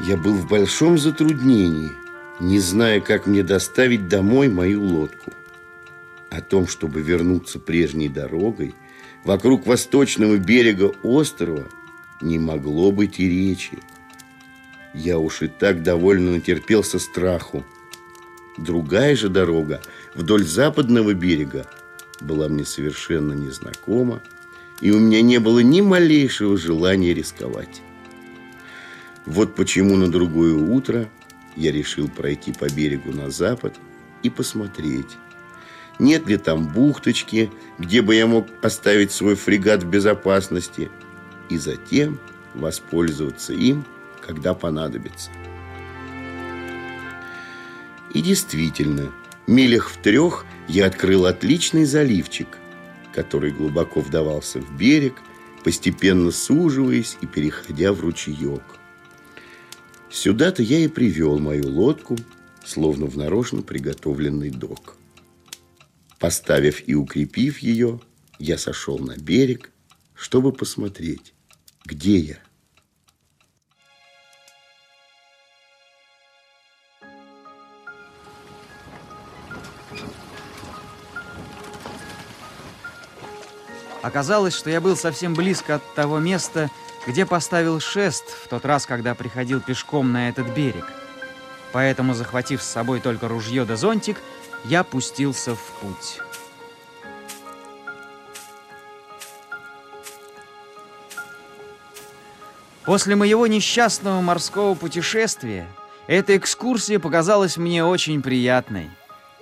Я был в большом затруднении, не зная, как мне доставить домой мою лодку. О том, чтобы вернуться прежней дорогой, вокруг восточного берега острова не могло быть и речи. Я уж и так довольно натерпелся страху. Другая же дорога вдоль западного берега была мне совершенно незнакома, и у меня не было ни малейшего желания рисковать. Вот почему на другое утро я решил пройти по берегу на запад и посмотреть, нет ли там бухточки, где бы я мог оставить свой фрегат в безопасности, и затем воспользоваться им, когда понадобится. И действительно, милях в трех я открыл отличный заливчик, который глубоко вдавался в берег, постепенно суживаясь и переходя в ручеек. Сюда-то я и привел мою лодку, словно в нарочно приготовленный док. Поставив и укрепив ее, я сошел на берег, чтобы посмотреть, где я. Оказалось, что я был совсем близко от того места, где поставил шест в тот раз, когда приходил пешком на этот берег. Поэтому, захватив с собой только ружье да зонтик, я пустился в путь. После моего несчастного морского путешествия эта экскурсия показалась мне очень приятной.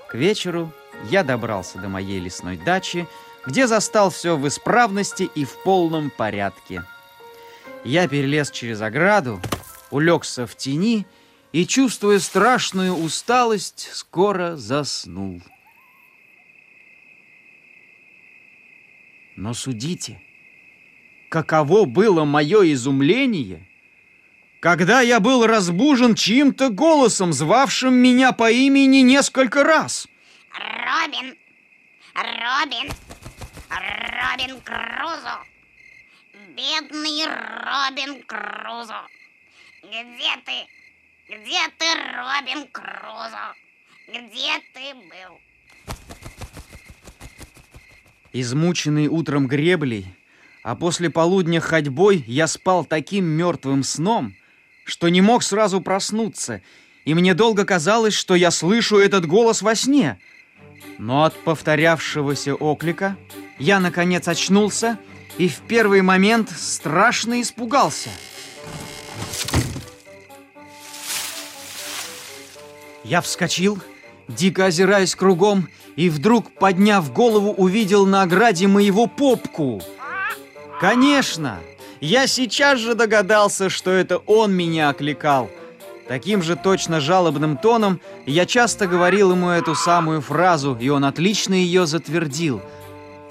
К вечеру я добрался до моей лесной дачи, где застал все в исправности и в полном порядке. Я перелез через ограду, улегся в тени и, чувствуя страшную усталость, скоро заснул. Но судите, каково было мое изумление, когда я был разбужен чьим-то голосом, звавшим меня по имени несколько раз. Робин! Робин! Робин Крузо! Бедный Робин Крузо! Где ты? Где ты, Робин Крузо? Где ты был? Измученный утром греблей, а после полудня ходьбой я спал таким мертвым сном, что не мог сразу проснуться, и мне долго казалось, что я слышу этот голос во сне. Но от повторявшегося оклика я, наконец, очнулся и в первый момент страшно испугался. Я вскочил, дико озираясь кругом, и вдруг, подняв голову, увидел на ограде моего попку. Конечно, я сейчас же догадался, что это он меня окликал. Таким же точно жалобным тоном я часто говорил ему эту самую фразу, и он отлично ее затвердил –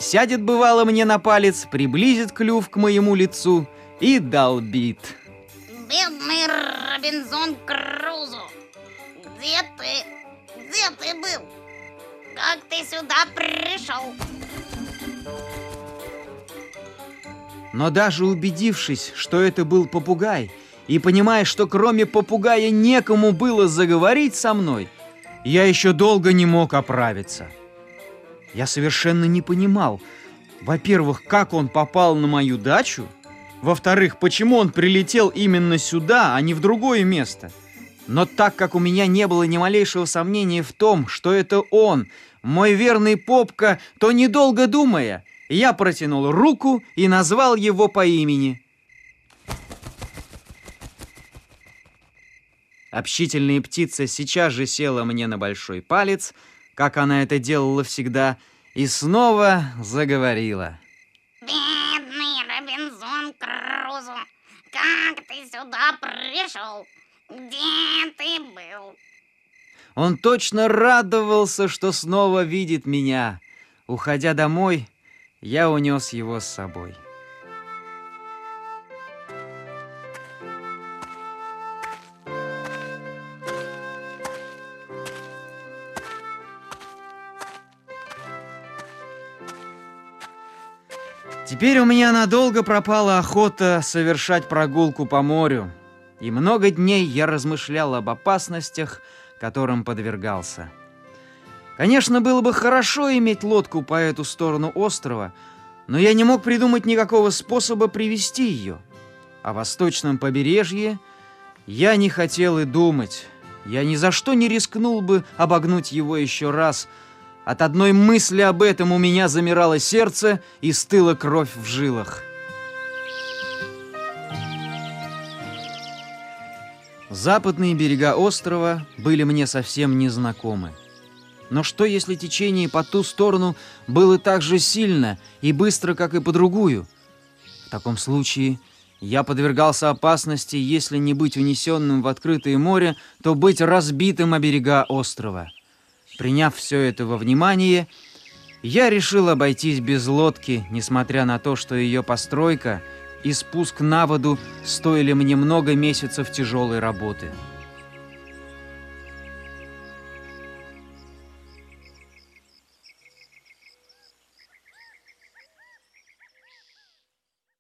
Сядет, бывало, мне на палец, приблизит клюв к моему лицу и долбит. Бедный Робинзон Крузо, где ты? Где ты был? Как ты сюда пришел? Но даже убедившись, что это был попугай, и понимая, что кроме попугая некому было заговорить со мной, я еще долго не мог оправиться. Я совершенно не понимал, во-первых, как он попал на мою дачу, во-вторых, почему он прилетел именно сюда, а не в другое место. Но так как у меня не было ни малейшего сомнения в том, что это он, мой верный попка, то, недолго думая, я протянул руку и назвал его по имени. Общительная птица сейчас же села мне на большой палец — как она это делала всегда, и снова заговорила. Бедный Робинзон Крузо, как ты сюда пришел? Где ты был? Он точно радовался, что снова видит меня. Уходя домой, я унес его с собой. Теперь у меня надолго пропала охота совершать прогулку по морю. И много дней я размышлял об опасностях, которым подвергался. Конечно, было бы хорошо иметь лодку по эту сторону острова, но я не мог придумать никакого способа привести ее. О восточном побережье я не хотел и думать. Я ни за что не рискнул бы обогнуть его еще раз. От одной мысли об этом у меня замирало сердце и стыла кровь в жилах. Западные берега острова были мне совсем незнакомы. Но что, если течение по ту сторону было так же сильно и быстро, как и по другую? В таком случае я подвергался опасности, если не быть унесенным в открытое море, то быть разбитым о берега острова. Приняв все это во внимание, я решил обойтись без лодки, несмотря на то, что ее постройка и спуск на воду стоили мне много месяцев тяжелой работы.